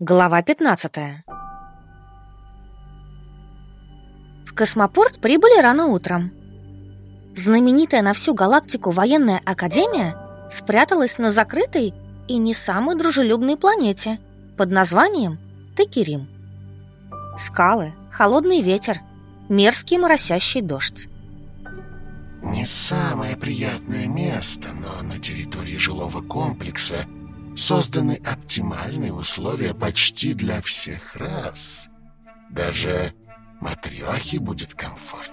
Глава 15 В космопорт прибыли рано утром. Знаменитая на всю галактику военная академия спряталась на закрытой и не самой дружелюбной планете под названием Текерим. Скалы, холодный ветер, мерзкий моросящий дождь. Не самое приятное место, но на территории жилого комплекса – созданы оптимальные условия почти для всех рас. Даже матрёхе будет комфортно.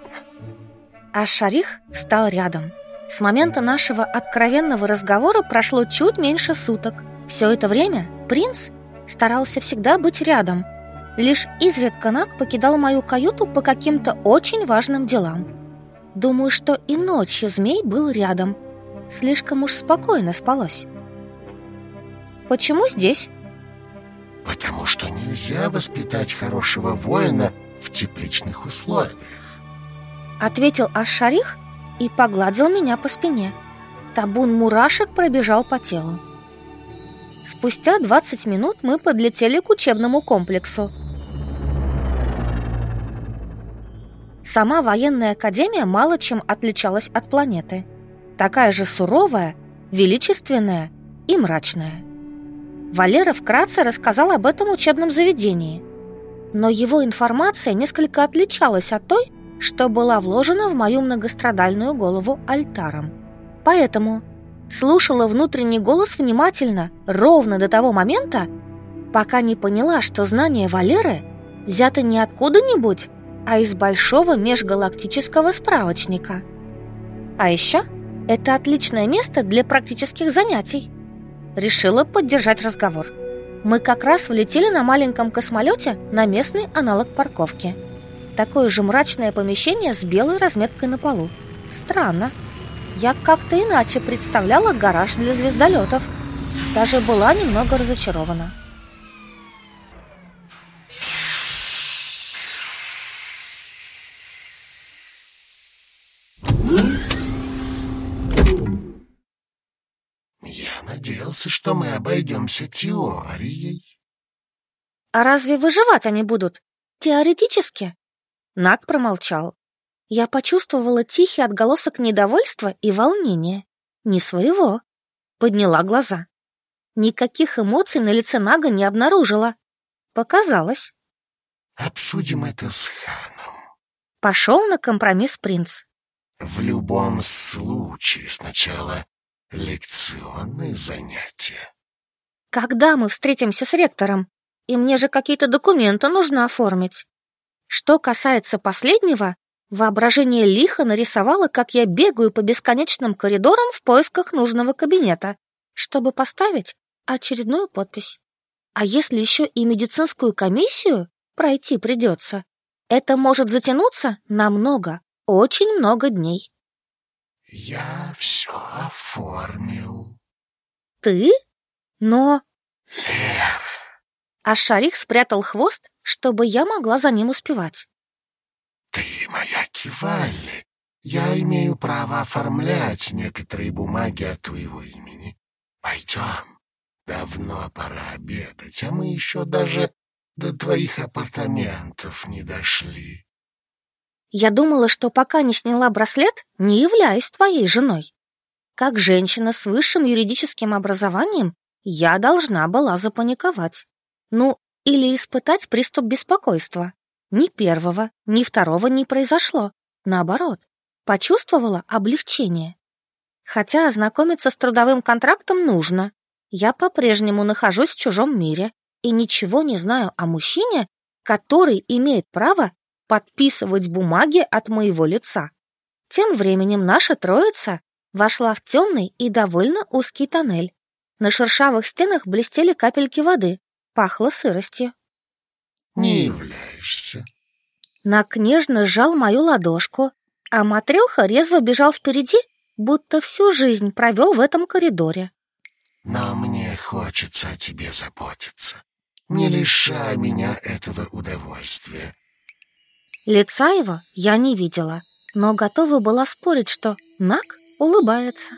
А Шарих встал рядом. С момента нашего откровенного разговора прошло чуть меньше суток. Все это время принц старался всегда быть рядом. Лишь изредка Нак покидал мою каюту по каким-то очень важным делам. Думаю, что и ночью змей был рядом. Слишком уж спокойно спалось. Почему здесь? Потому что нельзя воспитать хорошего воина в тепличных условиях. Ответил Аш-Шарих и погладил меня по спине. Табун мурашек пробежал по телу. Спустя 20 минут мы подлетели к учебному комплексу. Сама военная академия мало чем отличалась от планеты. Такая же суровая, величественная и мрачная. Валера вкратце рассказал об этом учебном заведении. Но его информация несколько отличалась от той, что была вложена в мою многострадальную голову альтаром. Поэтому слушала внутренний голос внимательно, ровно до того момента, пока не поняла, что знания Валеры взяты не откуда-нибудь, а из большого межгалактического справочника. А еще это отличное место для практических занятий. Решила поддержать разговор. Мы как раз влетели на маленьком космолете на местный аналог парковки. Такое же мрачное помещение с белой разметкой на полу. Странно. Я как-то иначе представляла гараж для звездолетов. Даже была немного разочарована. Надеялся, что мы обойдемся теорией. А разве выживать они будут? Теоретически? Нак промолчал. Я почувствовала тихий отголосок недовольства и волнения. Не своего. Подняла глаза. Никаких эмоций на лице Нага не обнаружила. Показалось. Обсудим это с ханом. Пошел на компромисс принц. В любом случае сначала лекционные занятия. Когда мы встретимся с ректором? И мне же какие-то документы нужно оформить. Что касается последнего, воображение лихо нарисовало, как я бегаю по бесконечным коридорам в поисках нужного кабинета, чтобы поставить очередную подпись. А если еще и медицинскую комиссию пройти придется, это может затянуться на много, очень много дней. Я все оформил. Ты? Но... Лера. А Шарик спрятал хвост, чтобы я могла за ним успевать. Ты моя Кивалли. Я имею право оформлять некоторые бумаги от твоего имени. Пойдем. Давно пора обедать, а мы еще даже до твоих апартаментов не дошли. Я думала, что пока не сняла браслет, не являюсь твоей женой. Как женщина с высшим юридическим образованием, я должна была запаниковать. Ну, или испытать приступ беспокойства. Ни первого, ни второго не произошло. Наоборот, почувствовала облегчение. Хотя ознакомиться с трудовым контрактом нужно. Я по-прежнему нахожусь в чужом мире и ничего не знаю о мужчине, который имеет право подписывать бумаги от моего лица. Тем временем наша троица вошла в темный и довольно узкий тоннель. На шершавых стенах блестели капельки воды, пахло сыростью. «Не являешься». Нак нежно сжал мою ладошку, а Матрёха резво бежал впереди, будто всю жизнь провел в этом коридоре. «Но мне хочется о тебе заботиться. Не лишай меня этого удовольствия. Лица его я не видела, но готова была спорить, что Нак улыбается.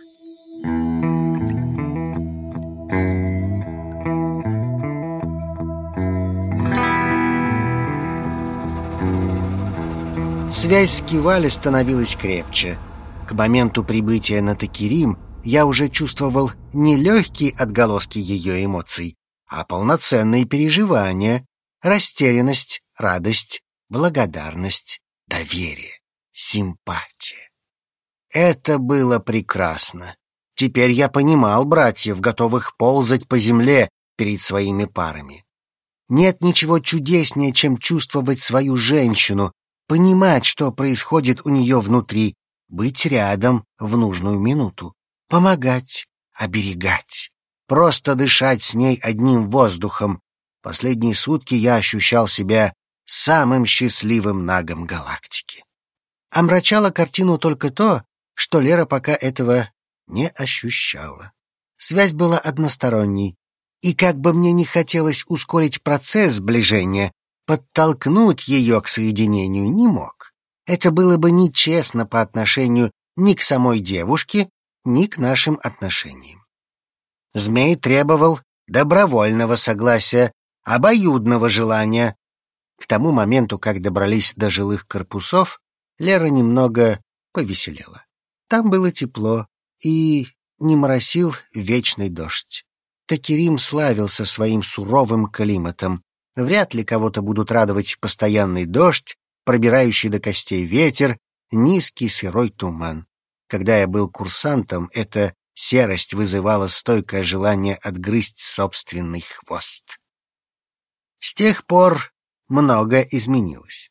Связь с Кивали становилась крепче. К моменту прибытия на Токирим я уже чувствовал не легкие отголоски ее эмоций, а полноценные переживания, растерянность, радость, благодарность, доверие, симпатия. Это было прекрасно. Теперь я понимал братьев, готовых ползать по земле перед своими парами. Нет ничего чудеснее, чем чувствовать свою женщину, понимать, что происходит у нее внутри, быть рядом в нужную минуту, помогать, оберегать, просто дышать с ней одним воздухом. Последние сутки я ощущал себя самым счастливым нагом галактики. Омрачало картину только то, что Лера пока этого не ощущала. Связь была односторонней, и как бы мне не хотелось ускорить процесс сближения, подтолкнуть ее к соединению не мог. Это было бы нечестно по отношению ни к самой девушке, ни к нашим отношениям. Змей требовал добровольного согласия, обоюдного желания. К тому моменту, как добрались до жилых корпусов, Лера немного повеселела. Там было тепло и не моросил вечный дождь. Такирим славился своим суровым климатом. Вряд ли кого-то будут радовать постоянный дождь, пробирающий до костей ветер, низкий сырой туман. Когда я был курсантом, эта серость вызывала стойкое желание отгрызть собственный хвост. С тех пор многое изменилось.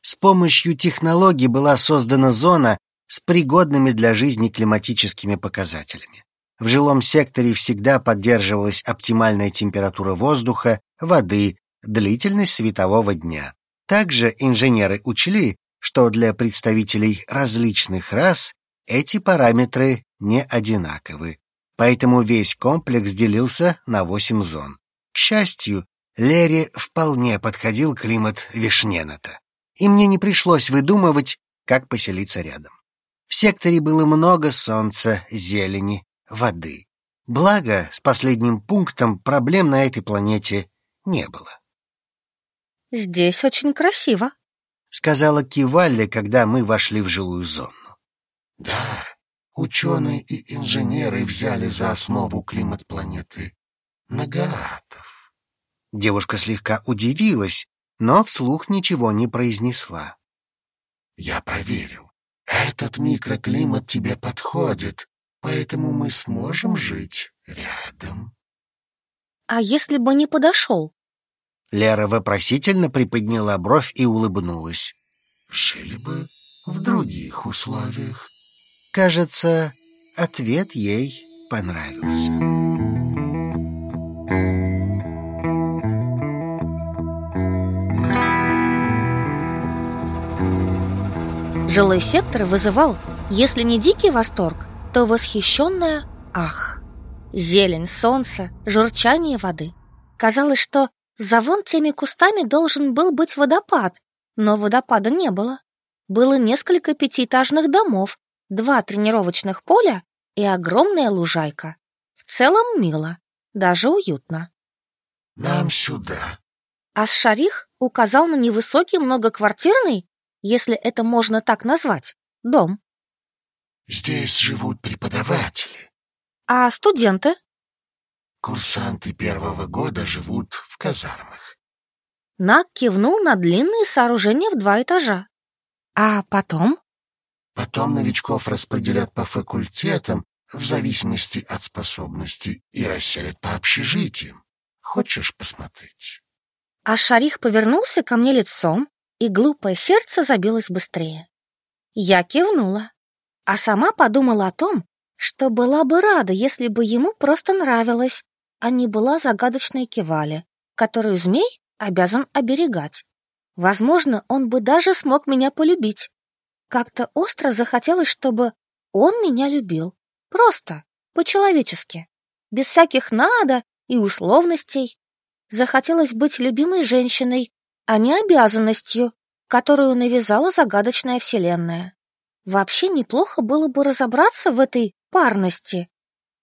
С помощью технологий была создана зона с пригодными для жизни климатическими показателями. В жилом секторе всегда поддерживалась оптимальная температура воздуха, воды, длительность светового дня. Также инженеры учли, что для представителей различных рас эти параметры не одинаковы, поэтому весь комплекс делился на восемь зон. К счастью, Лере вполне подходил климат Вишнената, и мне не пришлось выдумывать, как поселиться рядом. В секторе было много солнца, зелени, воды. Благо, с последним пунктом проблем на этой планете не было. «Здесь очень красиво», — сказала Кивалли, когда мы вошли в жилую зону. «Да, ученые и инженеры взяли за основу климат планеты Нагаатов». Девушка слегка удивилась, но вслух ничего не произнесла. «Я проверил. Этот микроклимат тебе подходит поэтому мы сможем жить рядом. А если бы не подошел? Лера вопросительно приподняла бровь и улыбнулась. Жили бы в других условиях. Кажется, ответ ей понравился. Жилой сектор вызывал, если не дикий восторг, то восхищенная «ах». Зелень, солнце, журчание воды. Казалось, что за вон теми кустами должен был быть водопад, но водопада не было. Было несколько пятиэтажных домов, два тренировочных поля и огромная лужайка. В целом мило, даже уютно. «Нам сюда». Ас-Шарих указал на невысокий многоквартирный, если это можно так назвать, дом. Здесь живут преподаватели. А студенты? Курсанты первого года живут в казармах. Нак кивнул на длинные сооружения в два этажа. А потом? Потом новичков распределят по факультетам в зависимости от способностей и расселят по общежитиям. Хочешь посмотреть? А Шарих повернулся ко мне лицом, и глупое сердце забилось быстрее. Я кивнула а сама подумала о том, что была бы рада, если бы ему просто нравилось, а не была загадочной Кивали, которую змей обязан оберегать. Возможно, он бы даже смог меня полюбить. Как-то остро захотелось, чтобы он меня любил. Просто, по-человечески, без всяких «надо» и условностей. Захотелось быть любимой женщиной, а не обязанностью, которую навязала загадочная вселенная. Вообще неплохо было бы разобраться в этой парности.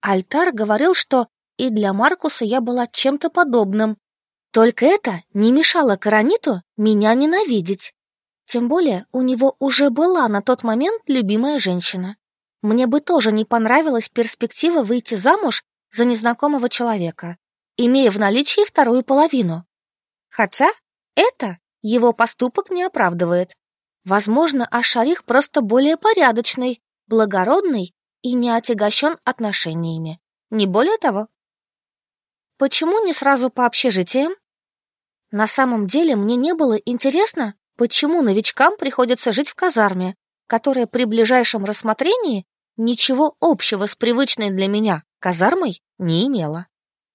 Альтар говорил, что и для Маркуса я была чем-то подобным. Только это не мешало Караниту меня ненавидеть. Тем более у него уже была на тот момент любимая женщина. Мне бы тоже не понравилась перспектива выйти замуж за незнакомого человека, имея в наличии вторую половину. Хотя это его поступок не оправдывает. Возможно, Ашарих просто более порядочный, благородный и не отягощен отношениями. Не более того. Почему не сразу по общежитиям? На самом деле мне не было интересно, почему новичкам приходится жить в казарме, которая при ближайшем рассмотрении ничего общего с привычной для меня казармой не имела.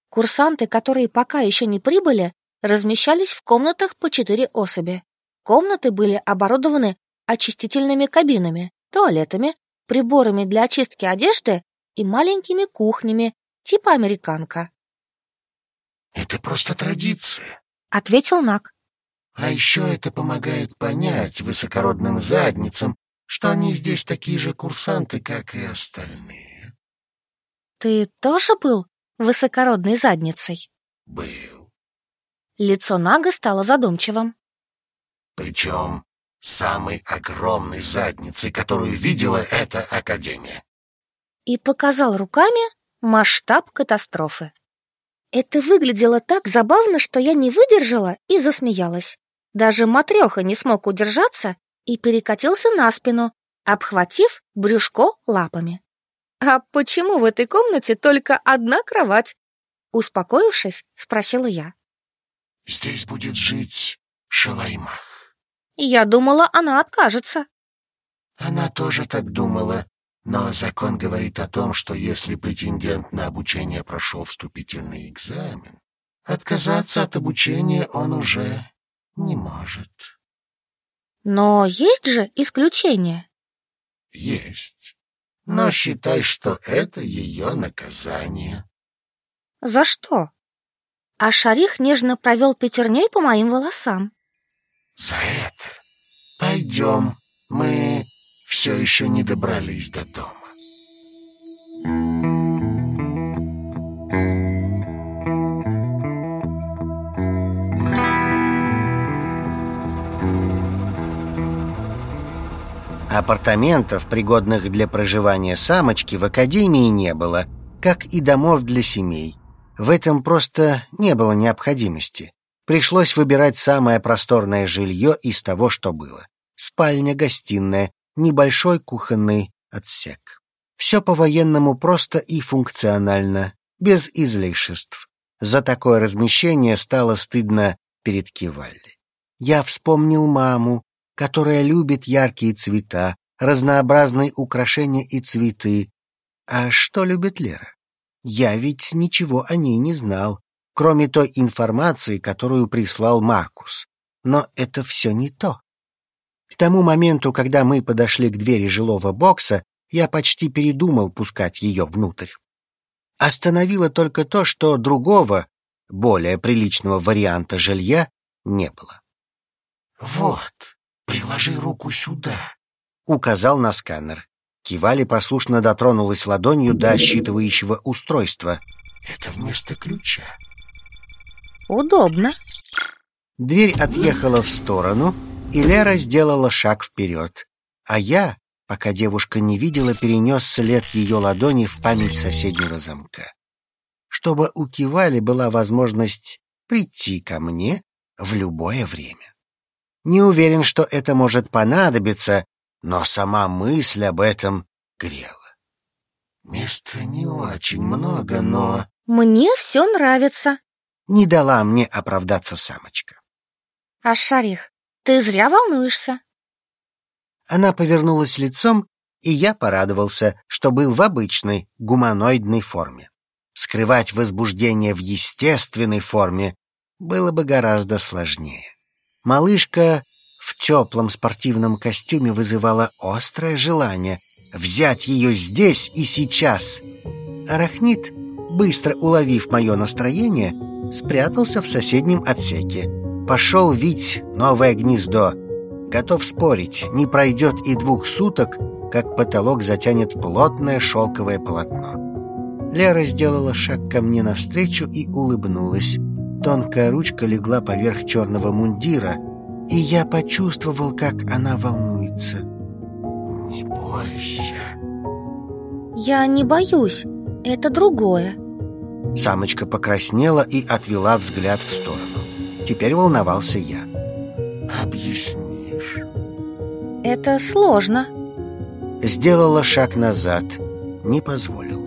Курсанты, которые пока еще не прибыли, размещались в комнатах по четыре особи. Комнаты были оборудованы очистительными кабинами, туалетами, приборами для очистки одежды и маленькими кухнями, типа американка. «Это просто традиция», — ответил Нак. «А еще это помогает понять высокородным задницам, что они здесь такие же курсанты, как и остальные». «Ты тоже был высокородной задницей?» «Был». Лицо Нага стало задумчивым. «Причем самой огромной задницей, которую видела эта академия». И показал руками масштаб катастрофы. Это выглядело так забавно, что я не выдержала и засмеялась. Даже матреха не смог удержаться и перекатился на спину, обхватив брюшко лапами. «А почему в этой комнате только одна кровать?» Успокоившись, спросила я. «Здесь будет жить Шалаймах». Я думала, она откажется. Она тоже так думала, но закон говорит о том, что если претендент на обучение прошел вступительный экзамен, отказаться от обучения он уже не может. Но есть же исключение. Есть. Но считай, что это ее наказание. За что? А Шарих нежно провел пятерней по моим волосам. За это. Пойдем. Мы все еще не добрались до дома. Апартаментов, пригодных для проживания самочки, в академии не было, как и домов для семей. В этом просто не было необходимости. Пришлось выбирать самое просторное жилье из того, что было. Спальня, гостиная, небольшой кухонный отсек. Все по-военному просто и функционально, без излишеств. За такое размещение стало стыдно перед Кивалли. Я вспомнил маму, которая любит яркие цвета, разнообразные украшения и цветы. А что любит Лера? Я ведь ничего о ней не знал, кроме той информации, которую прислал Маркус. Но это все не то. К тому моменту, когда мы подошли к двери жилого бокса, я почти передумал пускать ее внутрь. Остановило только то, что другого, более приличного варианта жилья не было. «Вот, приложи руку сюда», — указал на сканер. Кивали послушно дотронулась ладонью до считывающего устройства. «Это вместо ключа». «Удобно». Дверь отъехала в сторону, и Лера сделала шаг вперед. А я, пока девушка не видела, перенес след ее ладони в память соседнего замка. Чтобы у Кивали была возможность прийти ко мне в любое время. Не уверен, что это может понадобиться, но сама мысль об этом грела. Места не очень много, но... Мне все нравится. Не дала мне оправдаться самочка. А Шарих, ты зря волнуешься. Она повернулась лицом, и я порадовался, что был в обычной гуманоидной форме. Скрывать возбуждение в естественной форме было бы гораздо сложнее. Малышка в теплом спортивном костюме вызывала острое желание взять ее здесь и сейчас. Арахнит, быстро уловив мое настроение, спрятался в соседнем отсеке Пошел вить новое гнездо. Готов спорить, не пройдет и двух суток, как потолок затянет плотное шелковое полотно. Лера сделала шаг ко мне навстречу и улыбнулась. Тонкая ручка легла поверх черного мундира, и я почувствовал, как она волнуется. Не бойся. Я не боюсь, это другое. Самочка покраснела и отвела взгляд в сторону. Теперь волновался я. Объяснишь. Это сложно. Сделала шаг назад. Не позволил.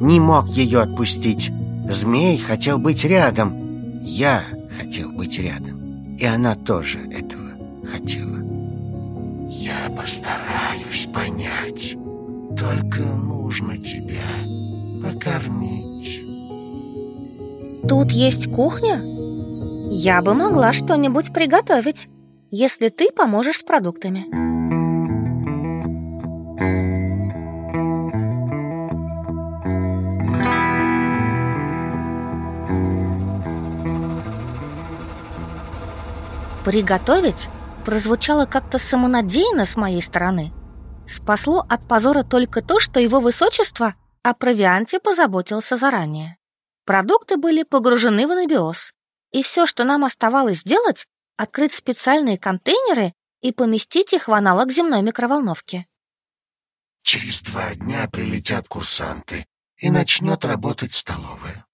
Не мог ее отпустить. Змей хотел быть рядом. Я хотел быть рядом. И она тоже этого хотела. Я постараюсь понять. Только нужно тебя покормить. Тут есть кухня? Я бы могла что-нибудь приготовить, если ты поможешь с продуктами. Приготовить прозвучало как-то самонадеянно с моей стороны. Спасло от позора только то, что его высочество о провианте позаботился заранее. Продукты были погружены в анабиоз, и все, что нам оставалось сделать, открыть специальные контейнеры и поместить их в аналог земной микроволновки. Через два дня прилетят курсанты, и начнет работать столовая.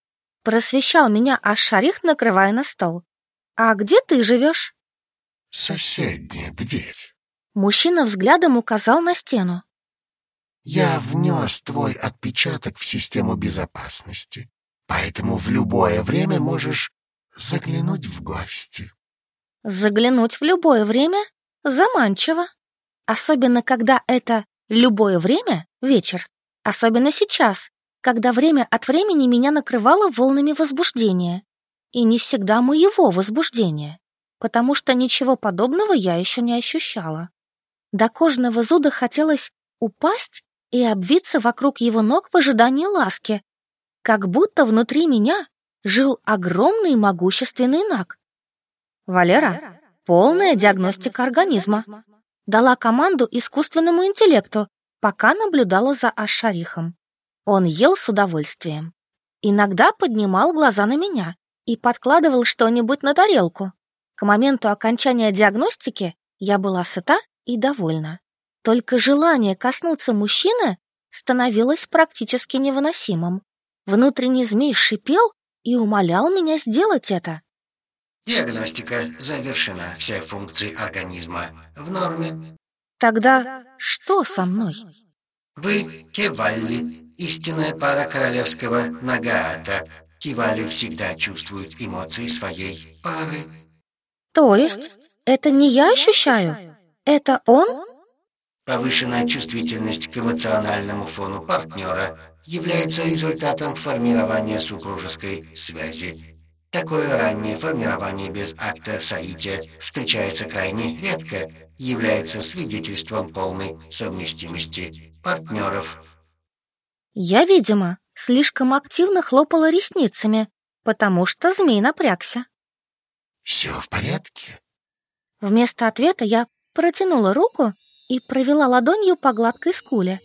Просвещал меня Аш-Шарих, накрывая на стол. «А где ты живешь?» Соседняя дверь. Мужчина взглядом указал на стену. Я внес твой отпечаток в систему безопасности, поэтому в любое время можешь заглянуть в гости. Заглянуть в любое время заманчиво. Особенно, когда это любое время — вечер. Особенно сейчас, когда время от времени меня накрывало волнами возбуждения. И не всегда моего возбуждения потому что ничего подобного я еще не ощущала. До кожного зуда хотелось упасть и обвиться вокруг его ног в ожидании ласки, как будто внутри меня жил огромный могущественный наг. Валера, полная диагностика организма, дала команду искусственному интеллекту, пока наблюдала за Ашарихом. Он ел с удовольствием. Иногда поднимал глаза на меня и подкладывал что-нибудь на тарелку. К моменту окончания диагностики я была сыта и довольна. Только желание коснуться мужчины становилось практически невыносимым. Внутренний змей шипел и умолял меня сделать это. Диагностика завершена. Все функции организма в норме. Тогда что со мной? Вы Кевалли, истинная пара королевского Нагаата. Кивали всегда чувствуют эмоции своей пары. То есть это не я ощущаю? Это он? Повышенная чувствительность к эмоциональному фону партнера является результатом формирования супружеской связи. Такое раннее формирование без акта соития встречается крайне редко, является свидетельством полной совместимости партнеров. Я, видимо, слишком активно хлопала ресницами, потому что змей напрягся. Все в порядке? Вместо ответа я протянула руку и провела ладонью по гладкой скуле.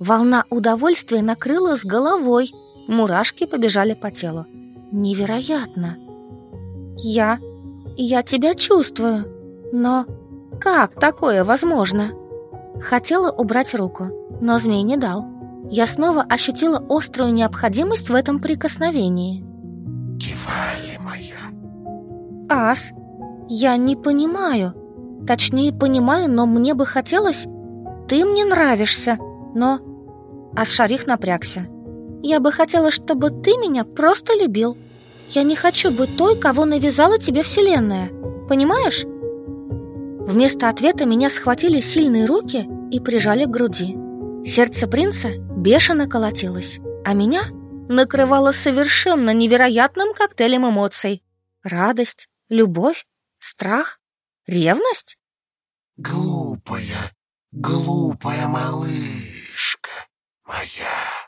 Волна удовольствия накрыла с головой, мурашки побежали по телу. Невероятно! Я... я тебя чувствую, но как такое возможно? Хотела убрать руку, но змей не дал. Я снова ощутила острую необходимость в этом прикосновении. Кивали моя. Ас, я не понимаю. Точнее, понимаю, но мне бы хотелось... Ты мне нравишься, но... Ас-Шарих напрягся. Я бы хотела, чтобы ты меня просто любил. Я не хочу быть той, кого навязала тебе Вселенная. Понимаешь? Вместо ответа меня схватили сильные руки и прижали к груди. Сердце принца бешено колотилось, а меня накрывало совершенно невероятным коктейлем эмоций. Радость, Любовь? Страх? Ревность? Глупая, глупая малышка моя.